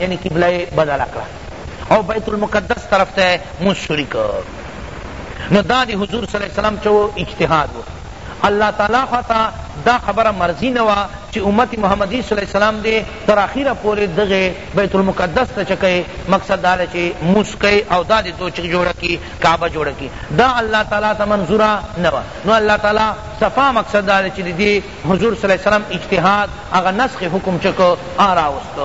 یعنی قبله یې بدله کړه او بیت المقدس طرف ته مونځ شروع کړ نو دا دی حضور صلی اللہ علیہ وسلم چو اجتهاد و الله تعالی خوا ته دا خبره مرضی نه وه چی امت محمدی صلی اللہ علیہ وسلم دې تر اخیره پورې دغه بیت المقدس ته چکه مقصد دا چی مونځ کوي او دا دې دو چک جوړه کی کعبه جوړه کی دا الله تعالی ته منظوره نه وه نو الله تعالی صفا مقصد دا چی دې حضور صلی الله علیه وسلم اجتهاد هغه نسخ حکم چه که آ راوست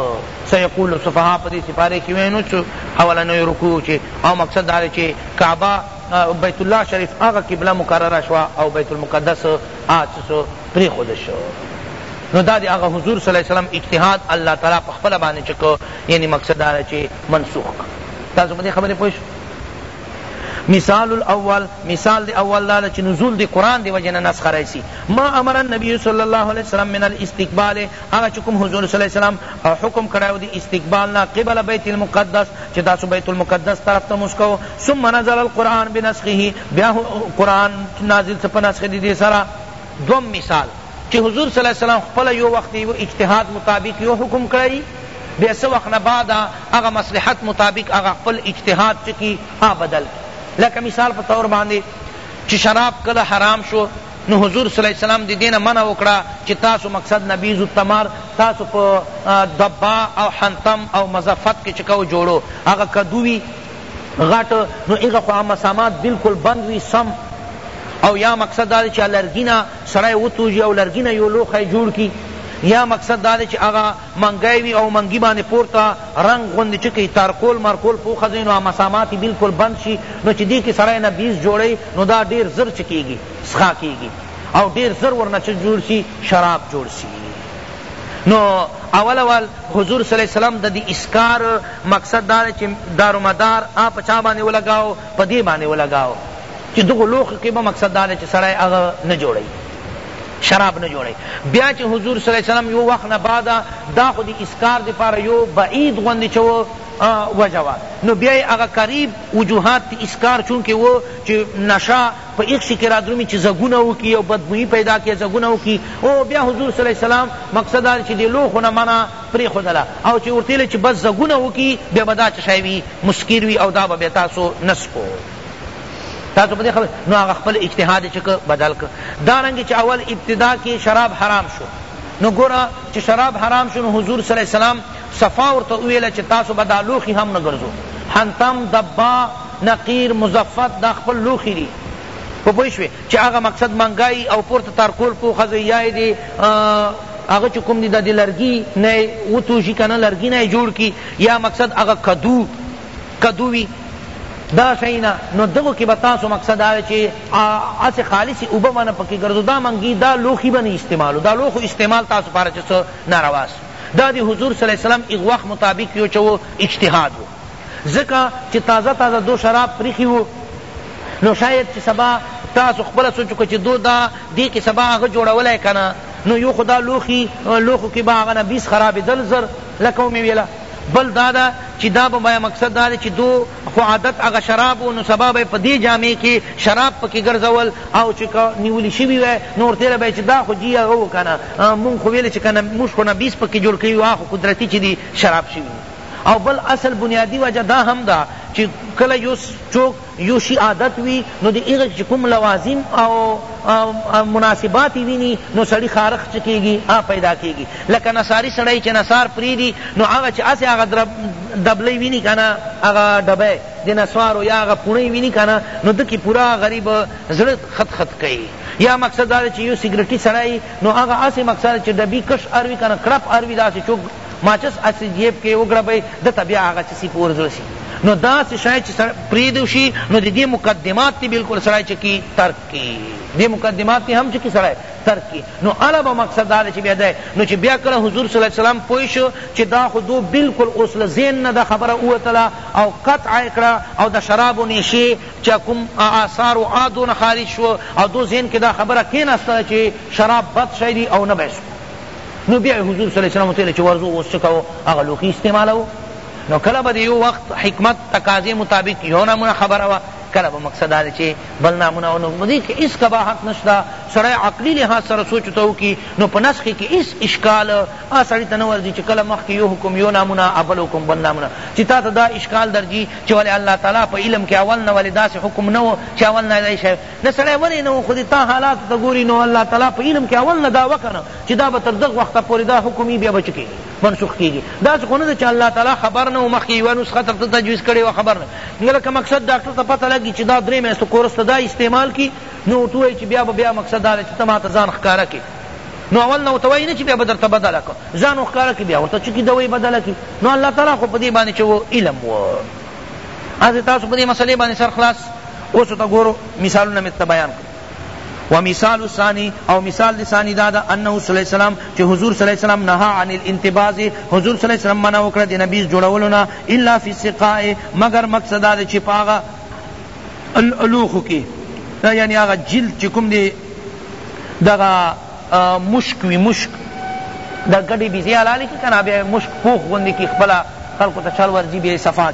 سیقول السفهاء په دی سپاره کی وینو چه اولنوی رکوع چه او مقصد داده چه کعبه بیت الله شریف هغه قبله مقرره شوه او بیت المقدس آ چه سو پریخوده شو نو دا دی هغه حضور صلی الله علیه وسلم اجتهاد الله تعالی په خپله باندې چه که یعنی مقصد داده چه منسوخ کړ تاسو په دی خبره پوه شوئ مثال الاول مثال دی اول دا چې نزول دی قرآن دی وجنه نسخ رئیسی ما امر النبی صلی اللہ علیہ وسلم من الاستقبال اغا چکم حضور صلی اللہ علیہ وسلم حکم کراو دی استقبالنا قبل بیت المقدس چې تاسو بیت المقدس طرف ته مسکو ثم نزل القرآن بنسخه بیا قرآن نازل سپا نسخ دی دی سرا دوم مثال چې حضور صلی اللہ علیہ وسلم خپل یو وخت یو اجتهاد مطابق یو حکم کړی بیا څه وخت نه بعد هغه مصلحت مطابق هغه خپل اجتهاد چه کی هغه بدل کی لکه مثال په طور باندی چه شراب کله حرام شو نو حضور صلی الله علیه وسلم دی دینه منع وکړه چه تاسو مقصد نبیذ التمر تاسو په دبا او حنطم او مزفت کی چه کو جوړو هغه کدو وی غټ نو هغه خو مسامات بالکل بند وی سم او یا مقصد دا چه لرګی نه سړی وتوږي او لرګي نه يو لوښی جوړ کړي يا مقصد دا دی چي هغه منګی وي او منګي باندي پورته رنګ غوندي چه کي تارکول مارکول پوښځي نو مسامات يي بلکل بند شي نو چي دي کي سړی نه بيس جوړوي نو دا ډير زر چه کيږي څښا کيږي او ډير زر ورنه چه جوړ شي شراب جوړ شي نو اول اول حضور صلی الله علیه وسلم ددی اسکار مقصد دا دی چه دارومدار آ په چا باندی ولګاو په دی باندی ولګاو چی دغو لوښو کی به مقصد دا ده چی سړی هغه نه جوړوی شراب نه جوړوی بیا چی حضور صلی الله علیه وسلم یو وخت نه بعد دا خو د اسکار دپاره یو بعید غوندی چه و وجه وه نو بیا یې هغه قریب وجوهات تی اسکار چونکه و چی نشه په ایغ شی کی رادرومی چی ځګونه وکی او بدبویی پیدا کی ځګونه وکی او بیا حضور صلی الله علیه وسلم مقصد دا چی دی لوښو نه منع پریښودله او چی ورته چی بس ځګونه وکی بیا به دا چه شی وی مسکر وی او دا به بیا تاسو نه څکو تاسو په دې خبر نو هغه خپل اجتهاد چې بدل ک دا رنګ چې اول ابتدا کې شراب حرام شو نو ګورا چې شراب حرام شو نو حضور صلی الله علیه وسلم صفا ورته ویل چې تاسو به دا لوخي هم نه ګرځو حنتم دبا نقیر مزفت دا خپل لوخي دي په پوه شوې چې هغه مقصد منګای او پورته تارکول پو ښځې یا یې دې هغه چې کوم دي د لرګي نه وتوشي که نه لرګي نه جوړ کړي یا مقصد هغه کدو کدو وی دا شئی نه نو دغو کی به تاسو مقصد دا چی اسی خالصی اوبه منه پکی گرزو دا منگی دا لوخی به نه استعمالو دا لوخو استعمال تاسو پاره چی سو نارواس دا دی حضور صلی اللہ علیہ وسلم اغ وخت مطابق یو چو اجتهاد وو ځکه چی تازه تازه دو شراب پریخی وو نو شاید چی سبا تاسو خپل سوچ کو چی دو دا دی کی سبا هغه جوړولای کنه نو یو خدا لوخی لوخو کی با هغه نه بیس خرابیدل زر لکه ومی ویلا بل دا ده چی دا به بیا مقصد دا دی چی دو خو عادت هغه شراب وو نو سبا به یې په دی جامع کی شراب پکی ګرځول او چی که نیولی شوی وای نو ورته ویل به یې چی دا خو جی هغه وو کنه مونږ خو ویل چی کنه مونږ خو نبیذ پکی جوړ کړی وو هغه خو قدرتی چی دی شراب شوی وو او بل اصل بنیادی وجه دا هم ده چی کله یو څوک يو شي عادت وي نو د هغه چې کوم لوازم او مناسبات يې ويني نو سړي خارښت څه کېږي؟ هغه پيدا کېږي. لکه نساري سړی چې نسار پرېږدي نو هغه چې هسې هغه دبلۍ ويني که نه هغه ډبی د نسوارو يا هغه پوڼۍ ويني که نه نو ده کې پوره غريب زړه خت خت کوي. يا مقصد دا دی چې يو سګرېټي سړی نو هغه هسې مقصد چې ډبي کش اروي که نه کړپ اروي داسې چوک ماچس هسې جیب کې وګړبئ ده ته بیا هغه څه سی په ور زړه شي نو داسې شی چې سړی پرېږدی شي نو د دې مقدمات دې بلکل سړی څه کړي ترک کړي دې مقدمات دې هم څه کړي سړی ترک کړي نو هله به مقصد دا دی چې بیا دی نو چې بیا کله حضور صلی الله علیه وسلم پوه شو چې دا خو دو بلکل اوس له ذهن نه دا خبره ووتله او قطع یې کړه او د شرابو نېشې چې کوم آثار و آ دونه خارج شو او دو ذهن کې دا خبره کېناستله چې شراب بد شی دی او نه به یې نو بیا حضور صلی الله علیه وسلم ته چې ورځو اوس څه کوو هغه لوښي استعمالوو نو کله به د یو وخت حکمت تقاضې مطابق یو نمونه خبره وه کله به مقصد دا چې بل نمونه و نو په دې کې هېڅ قباحت نشته سړی عقلي لحاظ سره سوچ ته وکړي نو په نسخې کې هېڅ اشکال هغه سړي ته نه ورځي چې کله مخکې یو حکم یو نمونه او بل حکم بل نمونه چې تا ته دا اشکال درځي چې ولې الله تعالی په علم کې اول نه ولې داسې حکم نه و چې اول نه یې نه سړی ولی نه خو دی تا حالاتو ته ګوری نو الله تعالی په علم کی اول نه دا وکنه چی دا به تر دغ وخته پوری دا حکم یی بیا به چه کیږی منسوخ کیږی داسی خو نه ده چی الله تعالی خبر نه و مخکی یوه نسخه تر ته تجویز کړی وه خبر نه لکه مقصد ډاکټر ته پته لګی چی دا دری میاشتو کورس ته دا استعمال کی نو ورته وایی چی بیا به بیا مقصد دا ده چی ته ماته ځان ښکاره کی نو اول نه ورته وایی نه چی بیا به درته بدله کړم ځان وښکاره کی بیا ورته چکی دوی بدله کی نو الله تعالی خو په دی باندې چه و علم و از تاسو په دی مسئله باندې سر خلاص اوس ته ګورو مثالونه مې درته بیان کړو ومثال الثاني او مثال دی ثانی دا دا انه صلی الله علیه وسلم چې حضور صلی الله علیه وسلم نهى عن الانتباز حضور صلی الله علیه وسلم منع وکړه د نبی جوړولو نه الا فی السقاء مگر مقصد دا چې پاغه الالوخو کې دا یعنی هغه جلد چې کوم دی دغه مشک وی مشک دا ګډي بيزي حلالي کې کنه بیا مشک پوخ غوندي کې خپل خلکو ته چل ورځي بیا صفات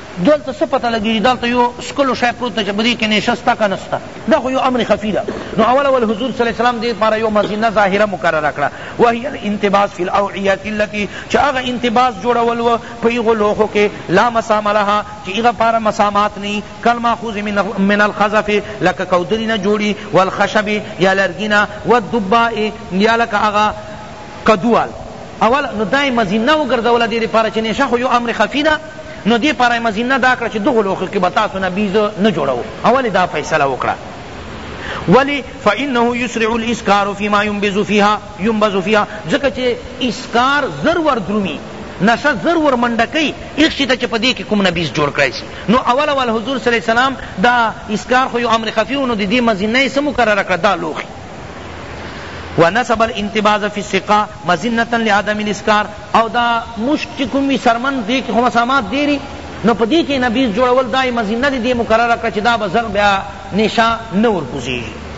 دلته څه پته لګیږی دلته یو څکلو شی پروت ده چه په دی کی نیشه سته که نسته دا خو یو امر خفی ده نو اول اول حضور صلی الله علیه وسلم دی لپاره یو مظنه ظاهره مقرره کړه وهی الانتباس فی الاوعیه التی چه هغه انتباس جوړول و په هغو لوښو کی لا مسام لها چه هغه لپاره مسامات نه وی کالماخوذ من الخزف لکه کودری نه جوړی والخشب یا لرګی نه والدباء یا لکه هغه کدوال اول نو دا یې مظنه وګرځوله دې لپاره چې نشه خو یو امر خفي ده نو دې لپاره یې مظنه دا کړه چې دغو لوښو کې به تاسو نه بیز نه جوړوو اول یې دا فیصله وکړه ولی فانه یسرع الاسکار فيما ينبذ فيها ينبذ فيها ځکه چې اسکار زر ور درومي نشه زر ور منډه کوي هیڅ شي ته چې په دې کې کوم نبیز جوړ کړی شي نو اول اول حضور صلی الله علیه وسلم دا اسکار خو یو امر خفي و نو د دې مزینه یې څه مقرره کړه دا لوښي ونسب الانتباذ فی السقا مظنة لعدم الاسکار او دا مشک چی کوم وی سرمن دی کی خو مسامات دیری نو په دی کی نبیذ جوړول دا یی مظنه دی دی مقرره کړه چی دا به زر بیا نشه نه ورکوزیږی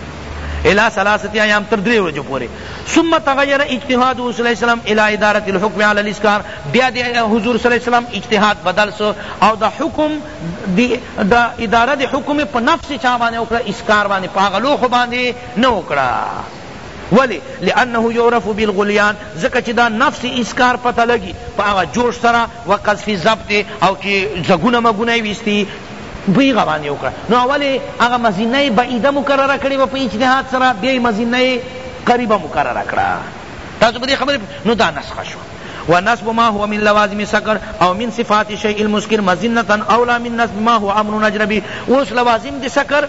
الی ثلاثه ایام تر درې ورځو پورې ثم تغیر اجتهاد صلی الله علیه وسلم الی اداره الحكم علی الاسکار بیا دی حضور صلی الله علیه وسلم اجتهاد بدل سو او دا حکم دی دا اداره د حکم په نفس چا باندې وکړه اس کار باندې په هغه لوښو باندې نه وکړه ولی لانه یعرف بالغلیان ځکه چې دا نفس اس کار پته لګي په هغه جوش سره وقذف ضبط او چې زګونه مګونه یې ویستي په هغه باندې وکړه نو ولی هغه مزینه بعیده مقرره کړې وه په اجتهاد سره بیا یې مزینه قریبه مقرره کړه تاسو په دې خبرې نو دا نسخه شو و نصب ما هو من لوازم سکر او من صفات شیء المسکر مظنة اولی من نصب ما هو امر اجنبی اوس لوازم د سکر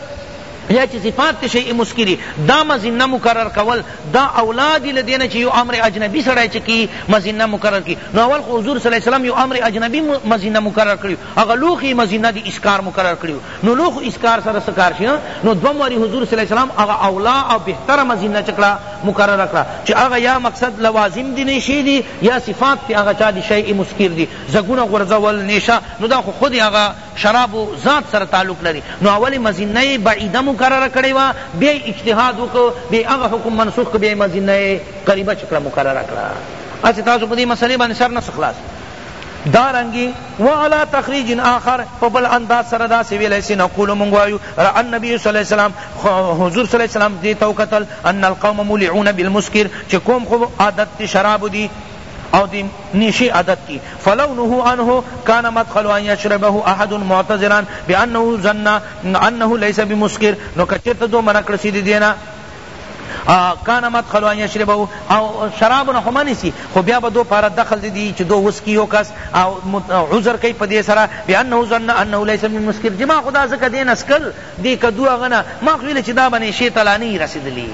یا چی صفات تی شیء مسکری دا مظنه مقرر کول دا اولی دی له دی نه چی یو امر اجنبی سړی چه کی مظنه مقرر کی نو اول خو حضور صلی الله علیه وسلم یو امر اجنبی مظنه مقرر کړی هغه لوښی مظنه د اسکار مقرر کړی نو له خو اسکار سره څه کار شي ها نو دوم واري حضور صلی الله علیه وسلم هغه اولا او بهتره مزینه چه کړه مقرره کړه چه هغه یا مقصد لوازم دی نیشی دی یا صفات تی هغه چا دی شیء مسکر دی ځګونه غورځول نیشه نو دا خو خود هغه شراب ذات سره تعلق لري نو اول مزینه بعیده مقرره کړی وا بیا اجتهاد وکړو بیا هغه حکم منسوخ کړو بیا مزینه قریبه چه کړه مقرره کړه هسې تاسو په دې مسئلې باندې سر نسو خلاص دارنګه وعلی تخریج آخر په بل انداز سره داسی ویلای سی نقول مونږ وایو را النبی صلی الله علیه وسلم حضور صلی الله علیه وسلم دیتا وکتل ان القوم مولعون بالمسکر چې قوم خو عادت تی شراب دی او دی نیشی عادت تی فلو نهو عنه کان مدخل ان یشربه احد معتذرا بانه ظن انه ليس بمسکر نو کچرته دو منع کړسی دی دینا کان مدخل ان یشربه او شراب نه خو منی سی خو بیا به دو پارا دخل دی چ دو وسکی یو کس او عذر کئ پدی سرا بانه ظن انه لیس من مسکر جما خدا زکه دین اسکل دی کدو غنا ما خو ویل چ دا بنی شی تلانی رسیدلی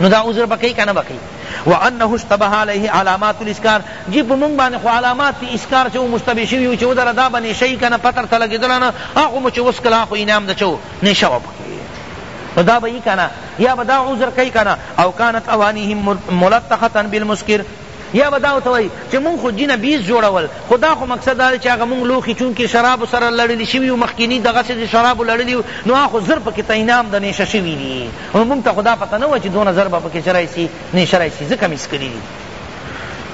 نو دا عذر بکی کنه بکی وانه اشتبه علیه علامات الاسکار جی په مونږ باندې خو علامات اسکار چې مشتبه شوی او چې ودره دا باندې شی کنه پتر تلګیدل نه اخو مو چې وسکلا خو انعام دچو نشه وبکی نو دا به یی کنه یا به دا عذر کئی کنه او کانت اوانیهم ملتختا بالمسکر یا به دا ورته وایي چې مونږ خو جینه بیس جوړول خو دا خو مقصد دا دی چې هغه مونږ لوښي چونکې شرابو سره لړلي شوي وو مخکیني دغسې د شرابو لړلي وو نو هغه خو زر پکې تینام د نیشه شوي دي نو مونږ ته خو دا پته نه وه چې دونه زر به پکې څه راشي نیشه راشي ځکه مې څکلي دي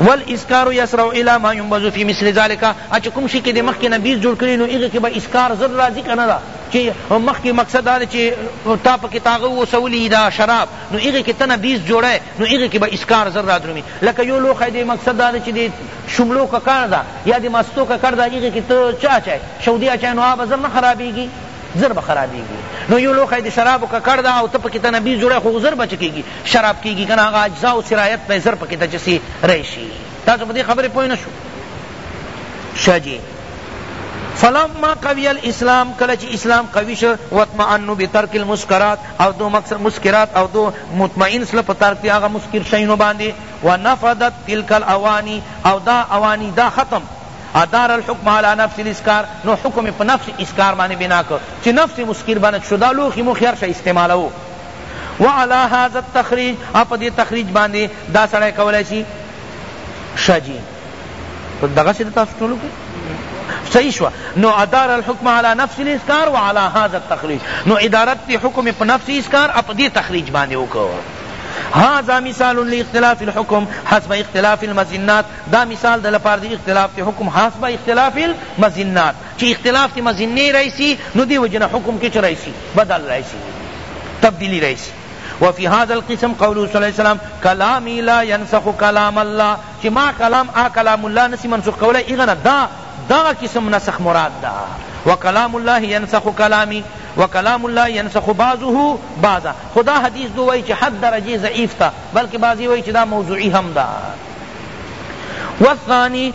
والاسکار یسرع الی ما ينبذ فی مثل ذلک اچ کوم شي کې د مخکې نه بیس جوړ کړي نو هغه کې به اسکار زر راځي کنه دا چی مخکی مقصد دا دی چی تا پکی تاغه وسولی دا شراب نو هغه کی تنه بیس جوړی نو هغه کی با اسکار زر را درومی لکه یو لوښی دی مقصد دا دی چی دی شملو ککړ ده یا دی مستو ککړ ده هغه کی ته چه اچای شودی اچای نو هغه زر نه خرابیږی زر به خرابیږی نو یو لوښی دی شرابو ککړ ده او ته پکی تنه بیس جوړی خو زر به چه کیږی شراب کیږی کنه هغه اجزا او سرایت پی زر پکی ته چه سی رئیشی تاسو په دې خبرې پوه نه شو ښه جی فلما قوی الاسلام کله چې اسلام قوی شو واطمئنوا بترک المسکرات او دو مسکرات او دو مطمئن سل په ترک هغه مسکر شینو باندې ونفدت تلک الاوانی او دا اوانی دا ختم ادار الحکم علی نفس الاسکار نو حکم په نفس اسکار باندې بنا کړ چې نفس مسکر باندې شو دا لوخي مو خیر شه استعمالو وعلی هذا التخریج او په دې تخریج باندې دا سړی کولای شي شه جي دغسې د تاسو ټولو کې صحیح شو نو ادار الحکم علی نفس الاسکار وعلی هذا التخریج نو ادارت دی حکم په نفس اسکار اپ دی تخریج باندې وکړو هذا مثال لاختلاف الحكم حسب اختلاف المزنات دا مثال د لپاره دی اختلاف دی حکم حسب اختلاف المزنات چی اختلاف تی مذنی رایسی نو دی وجی نه حکم کی چه رایسی بدل رایسی تبدیلی رایسی وفی هذا القسم قوله صلی الله علیه وسلم کلامی لا ینسخ کلام الله چی ما کلام آ کلام الله نسی منسوخ کولای ایغه نه دا دغه قسم نسخ مراد دا وکلام الله ینسخ کلامی وکلام الله ینسخ بعضه بعضا خو دا حدیث دو وای چی حد درجه ضعیف تا بلکه بعضی وای چی دا موضوعی هم دا والثانی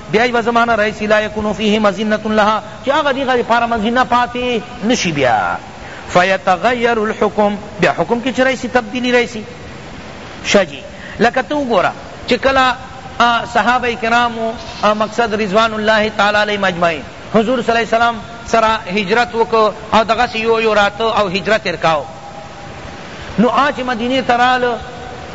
بیا یوه زمانه راشي لا یکون فیه مظنة لها چې هغه دې هغه لپاره مظنه پاتې نه شي بیا فیتغیر الحکم بیا حکم کې چې راشي تبدیلي راشي شه جي لکه ته وګوره چې کله صحابه کرامو مقصد رضوان الله تعالی علیهم اجمعین حضور صلی الله علیه وسلم سره هجرت وکړ او دغسې یو یو راته او هجرت یې کاوه نو آ چه مدینې ته راله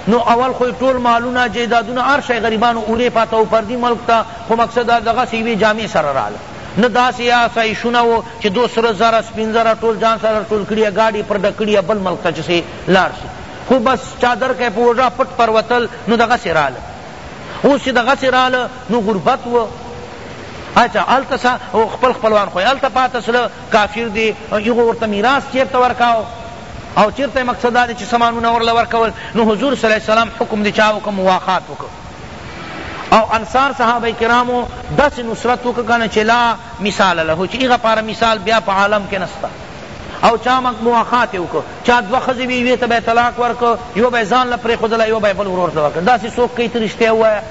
نو اول خو یې ټول مالونه جایدادونه هر شی غریبانو اورې پاته و پردي ملک ته خو مقصد دا دغسې یوې جامې سره راله نه داسې یې آسایشونه و چه دو سره زره سپین زره ټول ځان سره راټول کړي یا ګاډي یې پر ډک کړي یا بل ملک ته چه سې لاړ شي خو بس چادر که یې په اوږه پټ پروتل نو دغسې راله اوس چه دغسې راله نو غربت و اچا هلته سه خپل خپلوان خو یې هلته پاته سله کافر دی او هغو ورته میراث چیرته ورکاو او چیرته مقصد دا دی چی سامانونه ورله ورکول نو حضور صلی الله علیه وسلم حکم دی چا وکړ مواخات وکړ او انصار صحابه کرامو داسې نصرت وکړ کنه چې لا مثال له چې هغه پاره مثال بیا په عالم کې نسته او چا مک مواخات وکړ چا دوه ښځې وي یوې ته به یې طلاق ورکړ یوه به یې ځان له پرېښودله یوه به یې بل ورور ته ورکړ داسې څوک کوي ته رښتیا ووایه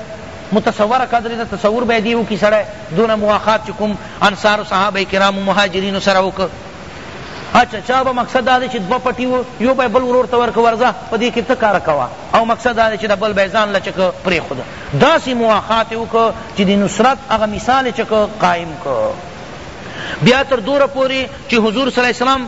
متصوره قدر ده تصور به دی وکی سړی دونه مواخات چی کوم انصار صحابه کرام مهاجرینو سره وک اچھا چا به مقصد دا چی دوه پټی و یو به بل ورور ته ورک ورزه په دې کې ته کار کوا او مقصد دا چی د بل به ځان لچک پرې خود داسې مواخات وک چې د نصرت هغه مثال چک قائم ک بیا تر دوره پوری چې حضور صلی الله علیه وسلم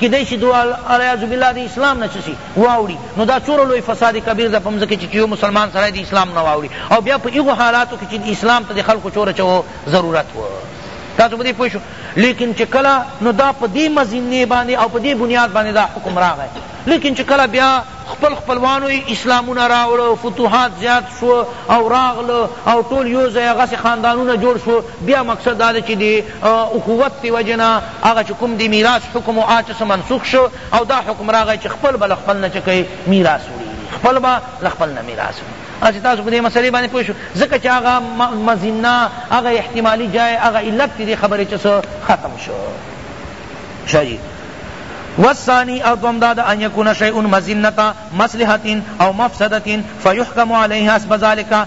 کیدای شي دوئ العیاذ باللّٰه د اسلام نه څه شي واوړي نو دا څوره لوی فساد کبیر ده په مځکه کي چي یو مسلمان سړی د اسلام نه واوړي او بیا په هغو حالاتو کي چي اسلام ته د خلقو څوره چه وو ضرورت وو تاسو په دې پوه شو لیکن چه کله نو دا په دې مظنه باندې او په دې بنیاد باندې دا حکم راغی لیکن چه کله بیا خپل خپلوانو اسلامونه راوړه فتوحات زیات شو او راغله او ټول یو ځای هغسې خاندانونه جوړ شو بیا مقصد دا دی چی دی اخوت دی وجی نه هغه چی کوم دی میراث حکم وو هغه چه څه منسوخ شو او دا حکم راغی چی خپل به له خپل نه چه کړی میراث وړی خپل به له خپل نه میراث وړی اسی تاسو په دی مسئله باندې پوه شو ځکه چی هغه مزنه هغه احتمالی جای هغه علت دی خبره چه څه ختم شو شای جی والثانی او دوم داد ان یکون شیء مزنتا مصلحت او مفسدت فیحکم علیه حسب ذلک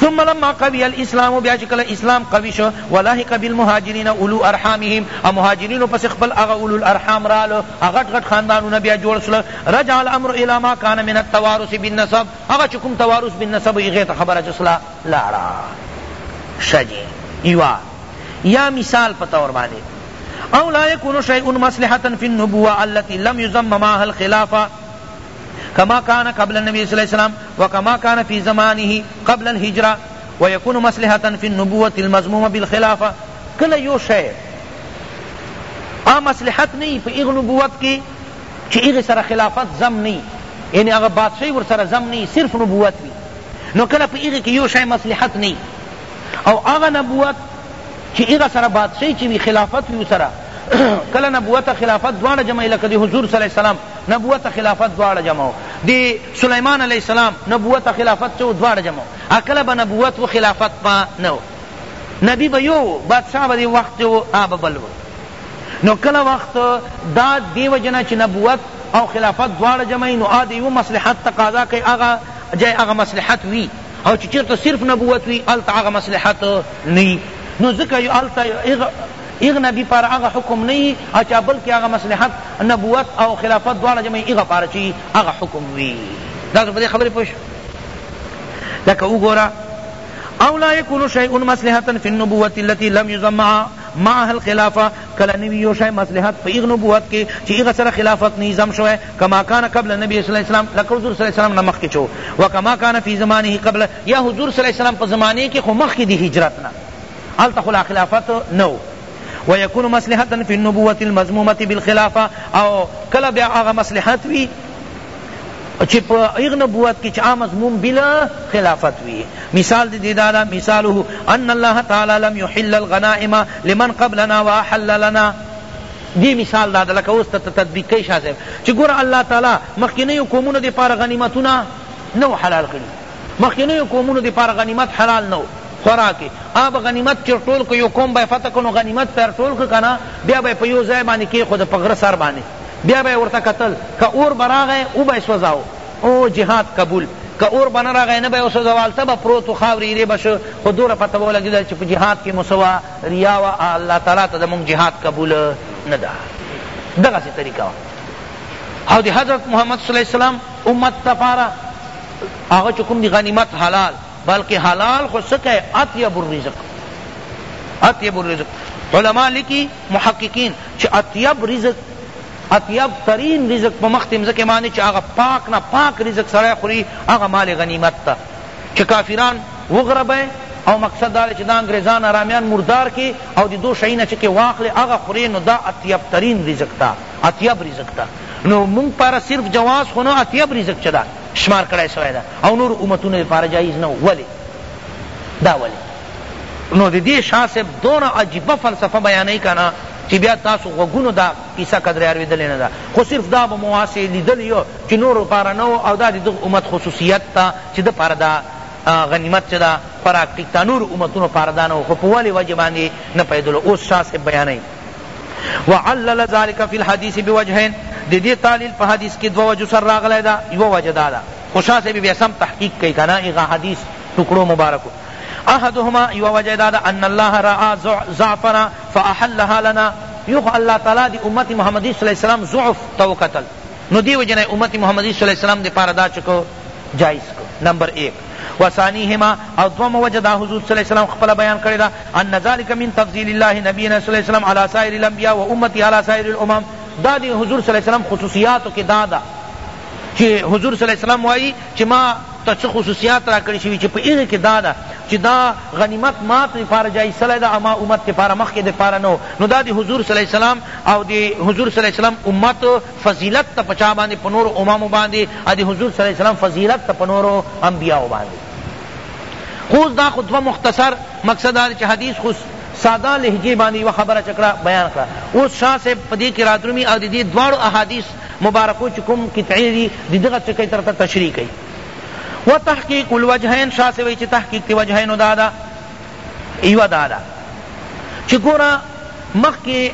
ثم لما قوی الاسلام بیا چې کله اسلام قوی شو ولحق بالمهاجرین اولو ارحامهم او مهاجرینو پس خپل هغه اولو الارحام رالو هغه غټ غټ خاندانونه بیا جوړ شول رجع الامر الی ما کان من التوارث بالنسب هغه چې کوم توارث بالنسب هغه ته خبره چسلا لاړه شجی ایوا یا مثال په تور باندې او لا یکون شیء مصلحه فی النبوه التي لم یذم معها الخلافه کما کان قبل النبی صلی الله علیه وسلم وکما کان فی زمانه قبل الهجرة ویکون مصلحة فی النبوة المذمومة بالخلافة کله یو شئ آ مصلحت نئی پا اغ نبوت کی چی اغ سر خلافت زم نئی یعنی اغ بادشاہی ور سر زم نئی صرف نبوت وی نو کله پا اغ کی یو شئ مصلحت نئی او اغ نبوت چی اغ سر بادشاہی چی وی خلافت وی سر کله نبوت خلافت دوانہ جمعی لکہ دی حضور صلی اللہ علیہ وسلم نبوت او خلافت دواړه جمع وو د سلیمان علیه السلام نبوت او خلافت چه وو دواړه جمع وو او کله به نبوت وو خلافت به نه وو نبی به یو وو بادشاه به د وخت چه وو هغه به بل وو نو کله وخت دا دی وجه نه چه نبوت او خلافت دواړه جمع وي نو هغه د یوه مصلحت تقاضا کوي هغه جای هغه مصلحت وي او چه چرته صرف نبوت وي هلته هغه مصلحت نه وي نو ځکه هلته هغه نبی پاره هغه حکم نه یی اچه بلکه هغه مصلحت نبوت او خلافت دواړه جمع هغه پاره چی هغه حکم وی تاسو په دی خبری پوه شوی لکه وګوره او لا یکون شیء مصلحتا فی النبوة التي لم یزم معها معها الخلافة کله نوی یو شی مصلحت په هغه نبوت کی چی هغه سره خلافت نه یزم شوی کما کان قبل النبی صلی الله علیه وسلم لکه حضور صلی الله علیه وسلم نه مخکی چو وکما کان فی زمانه قبل یا حضور صلی الله علیه وسلم په زمانه کی خو مخکی دی هجرت نه هلته خو لا خلافت نه وو ويكون مصلحة في النبوة المذمومة بالخلافة او کله بیا هغه مصلحت وی چی په ایغ نبوت کی چا مضمون بلا خلافت وی مثال دی دادا مثاله ان الله تعالی لم يحل الغنائم لمن قبلنا واحل لنا دی مثال دادا لکه اوس تطبیق کئی شاہ صاحب چی گور الله تعالی مخکنی قومونو دی پار غنیمتونه نو حلال کړی مخکنیو قومونو د پاره غنیمت حلال نه وو خوراک یې هغه به غنیمت چور ټول کړ یو قوم به یې فتح کړ نو غنیمت پر ټول کړ کنه بیا به یې په یو ځای باندې کېښود په غره سر باندې بیا به یې ورته کتل که اور به راغی و به یې سوځاوه او جهاد قبول که اور به نه راغی نه به یې وسوځاوه هلته به پروت و خاورې ایرې به شو خو دومره پته به ولګېدله چې په جهاد کښې مو څه وه ریا وه الله تعالی ته زموږ جهاد قبول نه ده دغسې طریقه وه او د حضرت محمد صلی الله علیه وسلم امت لپاره هغه چه کوم دی غنیمت حلال بلکه حلال خو څه کئ اطیب الرزق اطیب الرزق علماء لکی محققین چه اطیب رزق اطیب ترین رزق په مخ تمزکه معنی چه هغه پاک نه پاک رزق سره خوری هغه مال غنیمت تا چه کافران وغربه او مقصد دا چه دا انګریزان ارامیان مردار کی او دی دو شینا چه واخلی هغه خوری نو دا اطیب ترین رزق تا اطیب رزق تا نو مونږ پر صرف جواز خو نه اطیب رزق چدا شمار کړی سوی ده او نورو امتونو د پاره جایز نه وو ولی دا ولی نو د دې شاه صاحب دونه عجیبه فلسفه بیانوي که نه چې بیا تاسو غوږونو دا کیسه قدرې اورېدلې نه ده خو صرف دا به مو هسې لیدلي یو چې نورو لپاره نه او دا د دغه امت خصوصیت ته چې ده لپاره دا غنیمت چې ده پراکټیک ته نورو امتونو لپاره دا نه و خو په ولې وجې باندې نه پوهېدلو اوس شاه صاحب بیانوي وعلل ذلك في الحديث بوجهين د دې تعلیل په حدیث کې دوه وجو سره راغلی دا یو وجه دا ده خو شاه صاحب بیا سم تحقیق کوي کنه هغه حدیث ټکړو مبارکو احدهما یو وجه دا ده ان الله را ضعفنا فاحلها لنا یو خو الله تعالی دی امت محمدی صلی الله علیه وسلم ضعف تو قتل نو دی وجنه امت محمدی صلی الله علیه وسلم دی پاره دا چکو جائز کو نمبر ایک وثانیهما او دومه وجه دا حضور صلی الله علیه وسلم خپله بیان کړی دا ان ذلک من تفضیل الله نبینا صلی الله علیه وسلم علی سائر الانبیاء و امتی علی سائر الامم دا دی حضور صلی الله علیه وسلم خصوصیاتو کی دا دا چی حضور صلی اللہ علیہ وسلم وائی چی ما تا چه خصوصیات را کړی شوی چی په ایغه کې دا دا چی دا غنیمت ما ته پار جای سلی دا اما امت ته پار مخ کې ده پار نو نو دا دی حضور صلی اللہ علیہ وسلم او دی حضور صلی اللہ علیہ وسلم امت فضیلت ته په چا باندې په نورو اممو باندې او د حضور صلی الله علیه وسلم فضیلت ته په نورو انبیاوو باندې خو اوس دا خو دوه مختصر مقصد دا چې حدیث خو ساده لهجې باندې یوه خبره چه کړه بیان کړه اوس شاه صاحب په دې کې رادرومي او د دې دواړو احادیث مبارکو چې کوم قطعې دي د دغه څه کوي ترته تشریح کوي وتحقیق الوجهین شاه صاحب وایي چې تحقیق د وجهینو دا ده یوه دا ده چی ګوره مخکی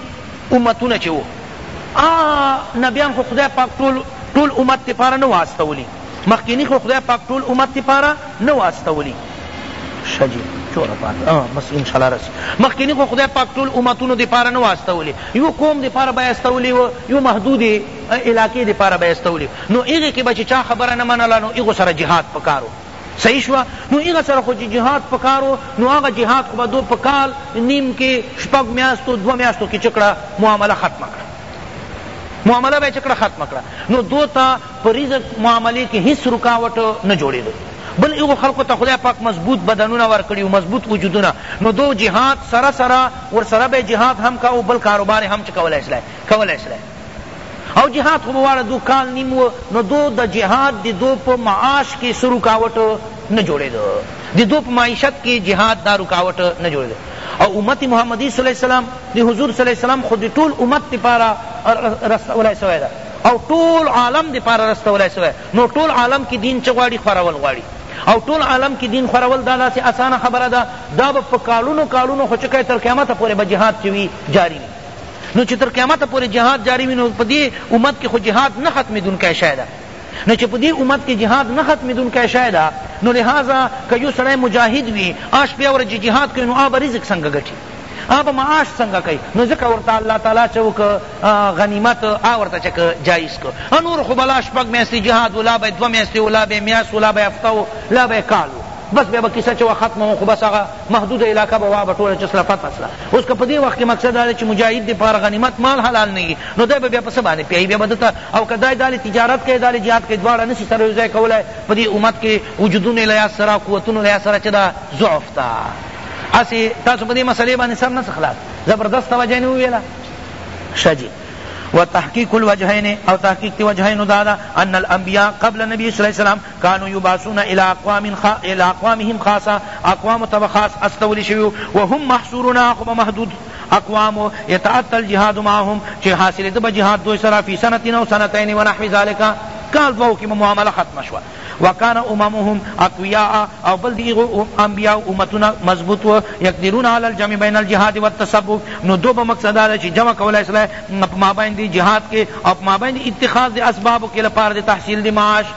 امتونه چی وو هغه نبیان خو خدای پاک ټول ټول امت ته پاره نه واستولی مخکینی خو خدای پاک ټول امت ته پاره نه واستولی شجی چور پاره بس ان شاء الله رس مخکینی خو خدای پاک ټول امتونو دی پاره نه واستولی یو قوم دی پاره به استولی و یو محدود علاقې دی پاره به استولی نو هغه کې بچ چا خبره نه منله نو هغه سره جهاد پکارو صحیح شو نو هغه سره خو چې جهاد په کار و نو هغه جهاد خو به دو په کال نیم کې شپږ میاشتو دوه میاشتو کې چې کړه معامله ختمه کړه معامله به چې کړه ختمه کړه نو دو ته په رزق معاملې کې هیڅ رکاوټ نه جوړېدو بل ایغو خلقو ته خدای پاک مضبوط بدنونه ورکړي او مضبوط وجودونه نو دو جهاد سره سره ور سره به جهاد هم کا او بل کاروبار هم چې کولای شلای کولای شلای او جهاد خو به واړه دو کال نیم و نو دو د جهاد د دو په معاش کی څه رکاوټ نه جوړیدو د دو په معیشت کی جهاد دا رکاوټ نه جوړیدو او امت محمدی صلی الله علیه وسلم د حضور صلی الله علیه وسلم خو د ټول امت لپاره رستولای سوی ده او ټول عالم لپاره رستولای سوی نو ټول عالم کی دین چه غواړي خورول غواړي او ټول عالم کی دین خورول دا داسې اسانه خبره ده دا به په کالونو کالونو خو چکه تر قیامت پورې به جهاد چوي جاری وي نو چې تر قیامت پورې جهاد جاری وي نو په دې امت کې خو جهاد نه ختمېدونکی شی ده نو چې په دې امت کې جهاد نه ختمېدونکی شی ده نو لهذا که یو سړی مجاهد وي آ شپې ورځې جهاد کوي نو آ به رزق څنګه ګټي آ به معاش څنګه کوي نو ځکه ورته الله تعالی چې وکړه غنیمت آ ورته چې جایز کړ نور خو به لا شپږ میاشتې جهاد و لا به یې دوه میاشتې و لا به یې میاشت و لا به یې هفته و لا به یې کال و بس بیا به کیسه چې وه ختمه خو بس هغه محدوده علاقه به وه به ټوله چسله فتح سله اوس که په دې وخت کې مقصد دا دی چې مجاهد دې پاره غنیمت مال حلال نه وي نو دی به بیا په څه باندې پیایي بیا به دته او که دا دالې تجارت کوي دالې جهاد کوي دواړه نشي سره یو ځای کولای په دې امت کې وجودونو لحاظ سره قوتونو لحاظ سره چې دا ضعف ده هسې تاسو په دې مسئلې باندې سر نه خلاص زبردسته وجه نه وویله ښه جي وتحقیق الوجهین او تحقیق دی وجهین دادا ان الانبیاء قبل نبی صلی اللہ علیہ وسلم کانو یبعثون الی اقوام الی اقوامهم خاصه اقوامو ته به خاص استول شوی وو وهم محصورون خو به محدود اقوامو یتعطل الجهاد معهم چې حاصلېده به جهاد دوی سره فی سنتین او سنتین و نحو ذلک کال دوو کې به معامله ختمه شوه وکان اممهم اقویاء او بل دی هغو انبیاء امتونه مضبوط و یقدرون علی الجمع بین الجهاد والتسبب نو دو به مقصد دا چې جمع کولای سره په مابین دی جهاد کې او په مابین اتخاذ دی اسباب کې لپاره دی تحصیل دی معاش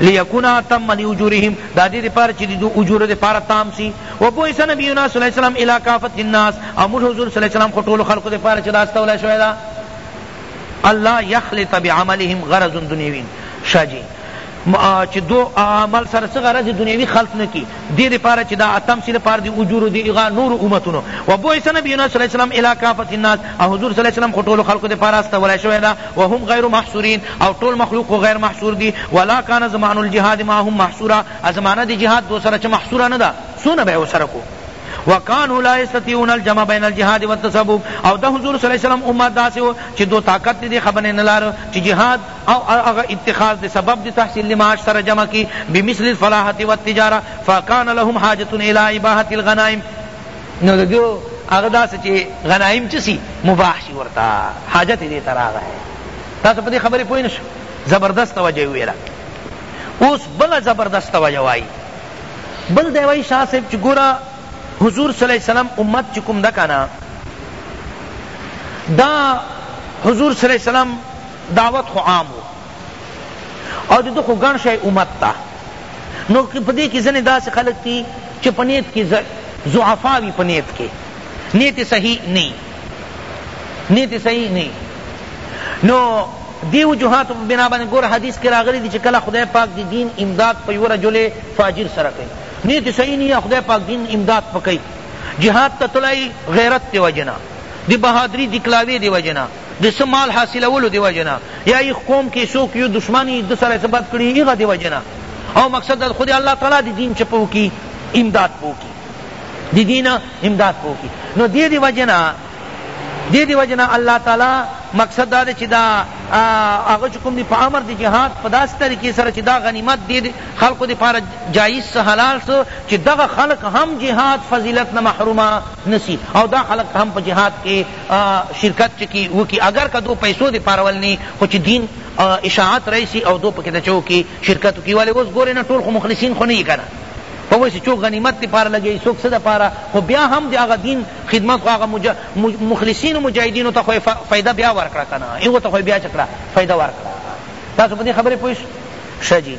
لیکون تم لاجورهم دا دې لپاره چې د اجور لپاره تام سی و بعث نبینا صلی الله علیه وسلم الی کافت الناس او موږ حضور صلی الله علیه وسلم خو ټول خلق لپاره چې دا استولای شوی دا الله یخلط بعملهم غرض دنیوی شاجی چې دو عمل سره څه غرض دنیوی خلط نکی دې لپاره چې دا اتم سي لپاره دي اجور دي اغا نور امتونو و بعث نبينا صلی الله علیه وسلم الی کافة الناس او حضور صلی الله علیه وسلم خو ټول خلق دې پاره استول شوی دا وهم غیر محصورین او ټول مخلوق خو غیر محصور دي ولا کان زمان الجهاد معهم محصورا ازمانه دې جهاد دو سره چې محصورا نه دا سونه به وسره کو وکانو لا یستطيعون الجمع بین الجهاد والتسبب او د حضور صلی الله علیه وسلم امت داسې و چې دو طاقت دې خبره نه لار چې جهاد او هغه اتخاذ د سبب د تحصیل د معاش سره جمع کی بمثل الفلاحة والتجارة فکان لهم حاجة الی اباحة الغنائم نو د دیو هغه داسې چې غنایم چه سی مباح شي ورته حاجت یې دې ته راغی تاسو په دې خبرې پوه نه شو زبردست وجه یې ویله اوس بله زبردست وجه وایي بل دی وایي شاه صاحب چې ګوره حضور صلی الله علیه وسلم امت چې کوم ده که نه دا حضور صلی الله علیه وسلم دعوت خو عام وو او د ده خو ګڼ شی امت ته نو په دې کې ځینې داسې خلک دي چې په نیت کې ضعفا وي په نیت کې نیت صحیح نه نیت صحیح نه نو دی وجوهات بنا باندې ګور حدیث کې راغلي دي چې کله خدای پاک دی دین امداد په یو رجل فاجر سره کوي نیت صحیح نه خدای پاک دین امداد پکې جهاد ته تلای غیرت دی وجنا دی بہادری دکلاوی دی وجنا د څه مال حاصلولو دی وجه نه یا یې قوم کې څوک یو دشمن یې ده سره څه بد کړي هغه دی وجه نه او مقصد دا خو دې الله تعالی د دین څه په وکړي امداد په وکړي د دین امداد په وکړي نو دې دی وجه نه دې دی وجه نه الله تعالی مقصد دا دی چې دا هغه چې کوم دی په امر د جهاد په داسې طریقې سره چې دا غنیمت دې خلکو دپاره جایز څه حلال څه چې دغه خلک هم جهاد فضیلت نه محرومه نسی او دا خلک هم په جهاد کې شرکت چه کی وکی اگر که دو پیسو دی پاره ولنی خو چه دین اشاعت رئیسی او دو پکی دچو کی شرکت وکی ولی اوس ګوری نه ټول خو مخلصین خو نه یی کنه پوه شی چوک غنیمت دی پاره لګی سوک څه دی پاره خو بیا هم دی هغه دین خدمت خو هغه مخلصین او مجاهدینو ته خو یی فایده بیا ورکړه کنه هغو ته خو یی بیا چه کړه فایده ورکړه تاسو په دی خبری پوه شوی شه جی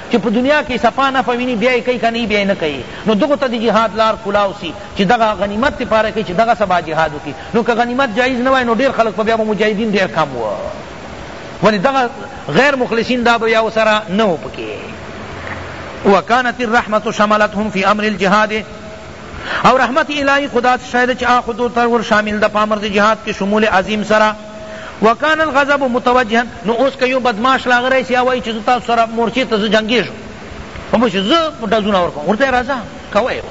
چی په دنیا کی سپا نفع وینی بیا یی کئی که نه بیا یی نه کئی نو دغو ته د جهاد لار کلاو سی چی دغه غنیمت ته پاره کئی چی دغه سبا جهاد وکی نو که غنیمت جایز نه وای نو ډیر خلق په بیا به مجاهدین ډیر کم وو ولی دغه غیر مخلصین دا بیا وسره نه وو پکی وکانت الرحمت شملتهم فی امر الجهاد او رحمت الہی خدا شاید چا خود تر ور شامل د پامر د جهاد کې شمول عظیم سره وکان الغضب متوجها نو اوس که یو بدمعاش راغلی سی وای چې زه تاسو سره مورچې ته زه جنګیږم په پوه شو زه ډزونه ورکوم ورته راځه کوه یې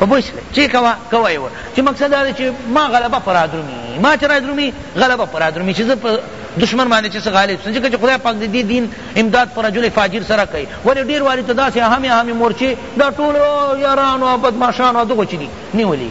په پوه شوې چې کوه کوه یې چې مقصد دا دی چې ما غلبه پر ادرومي ما چې رادرومي غلبه پر ادرومي چې زه دشمن باندې چې غالب سم چې خدای پاک دې دین امداد پر رجل فاجر سره کوي ولې ډیر واري ته داسې اهمې اهمې مورچې دا ټول یارانو بدمعشانو دغه چي دي نیولي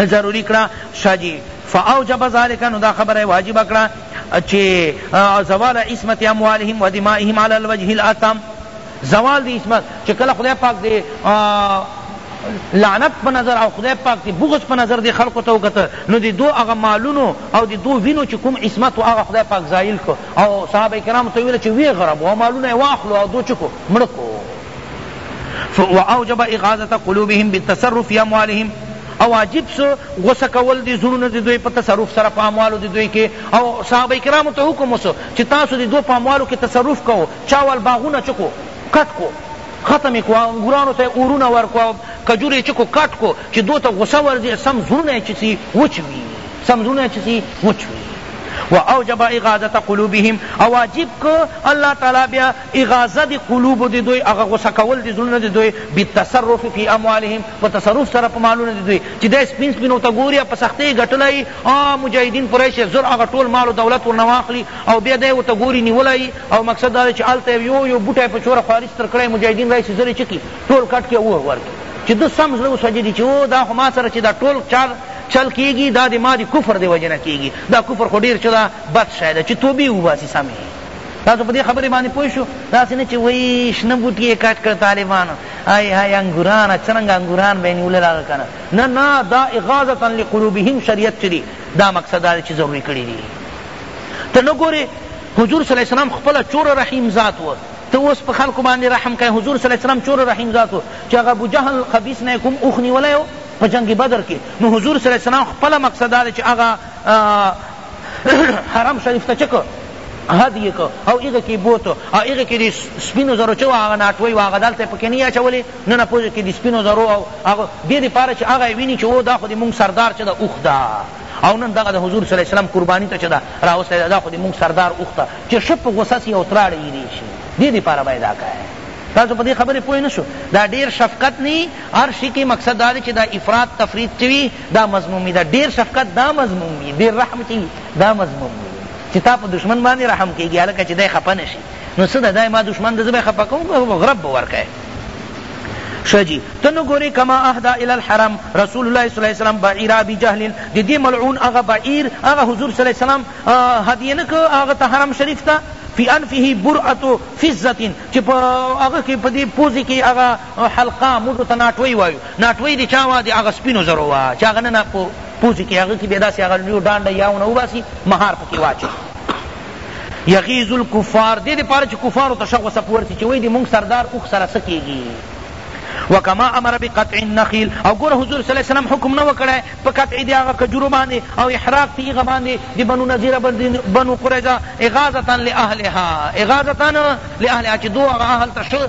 ضروري کړه شاه جي فاوجب ذلک نو دا خبره واجب کړه چې زوال عصمت اموالهم ودمائهم علی الوجه الاتم زوال دی عصمت چې کله خدای پاک دی لعنت په نظر او خدای پاک دی بغض په نظر دی خلق تو کته نو دی دو هغه مالونو او دی دو وینو چې کوم عصمت او هغه خدای پاک زایل کو او صحابه کرام تو ویل چې وی غرب او مالونه واخلو او دو چکو مړکو واوجب اغاظة قلوبهم بالتصرف في اموالهم او واجب سو غصه کول دی زړونو دی دوی په تصرف سره په اموالو دی دوی کې او صحابه کرامو ته حکم وسو چې تاسو دی دوی په اموالو کې تصرف کوو چا وال باغونه چکو کټ کو ختم کو انګورانو ته اورونه ورکو کجورې چکو کټ کو چې دوی ته غصه ورځي سم زړونه چې سی وچوي سم زړونه چې سی وچوي واوجب اغاظة قلوبهم او واجب کو الله تعالی بیا اغاظه د قلوب د دوی هغه غصه کول د زړونو د دوی بالتصرف فی اموالهم په تصرف سره په مالونو د دوی چی دی سپین سپینو ته ګوری او په سختی یی ګټلی یی آ مجاهدین پوره شی زر هغه ټول مال او دولت ورنه واخلی او بیا دی ورته ګوری نیولی یی او مقصد دا دی چی هلته یو یو بوټی په چوره خواری ستر کړی مجاهدین راشی زر یی چه کی ټول کټ کی او ور ور کی چی ده سم زړه وسوځیدی چی او دا خو ما سره چی دا ټول چال چل کیږی دا د ما د کفر د وجی نه کیږی دا کفر خو ډیر چه ده بد شی ده چی توبه وباسی سمه تاسو په دې خبرې باندې پوه شو داسې نه چې وایي شنه بوټي یې کټ کړ طالبانو های های انګوران څرنګه انګوران به یې نیولل هغه که نه نه نه دا اغاظة لقلوبهم شریعت چې دی دا مقصد دا دی چې ضروري کړي دي ته نه ګورې حضور صلی الله علیه وسلم خپله چوره رحیم ذات و ته اوس په خلکو باندې رحم کوي حضور صلی الله علیه وسلم چوره رحیم ذات و چې هغه ابوجهل خبیث نه کوم اوښ نیولی و په جنگ بدر کې نو حضور صلی الله علیه وسلم خپله مقصد دا دی چې هغه حرم شریف ته چه که حد یې که او هغه کې بوت او هغه کې د سپینو زرو چې هغه ناټوۍ وه هغه دلته یې پکې نه اچولې نه نه پوهېږي کې د سپینو زرو او هغه دې دپاره چې هغه یې ویني چې او دا خو د مونږ سردار چې ده اوښ ده او نن دغه د حضور صلی الله علیه وسلم قرباني ته چې ده راوستی ده دا خو د مونږ سردار اوښ ده چې ښه په غوسه سي او تراړه یې دې شي دې دپاره به یې دا کار تاسو په دې خبرې پوه نه شو دا ډېر شفقت نه هر شي کې مقصد دا دی چې دا افراط تفریط چې وي دا مضمون می دا ډیر شفقت دا مضمون می ډیر رحم چی دا مضمون می چې تا په دشمن باندې رحم کېږي هلکه چې دی خفه نه شي نو څه ده دا ما دشمن ده زه به یې خفه کوم غرب به ورکوې ښه جی ته نه ګورې کما اهدا الی الحرم رسول الله صلی الله علیه وسلم بعیر ابي جهل د دې ملعون هغه بعیر هغه حضور صلی الله علیه وسلم هدیه نه کړ هغه ته حرم شریف ته فی انفه برعت فزت چې په هغه کې په دې پوزې کې هغه او حلقه موږ ورته ناټوۍ وایو ناټوۍ د چا وه د هغه سپینو زرو وه چې هغه ننه په پوزې کې هغه کې بیا داسې هغه لوی ډانډه یاونه وباسي مهار پکې واچوي یغیظ الکفار دې دپاره چې کفارو ته ښه غوسه په ورسي چې وایي د موږ سردار اوښ سره څه کېږي وکما امر بقطع النخيل او ګور حضور صلی الله علیه وسلم حکم نه وکړای په قطع دی هغه کجورو باندې او احراق تی هغه باندې دی بنو نذیر بنو قریظه اغاظه لاهلها اغاظه لاهلها چې دو هغه اهل ته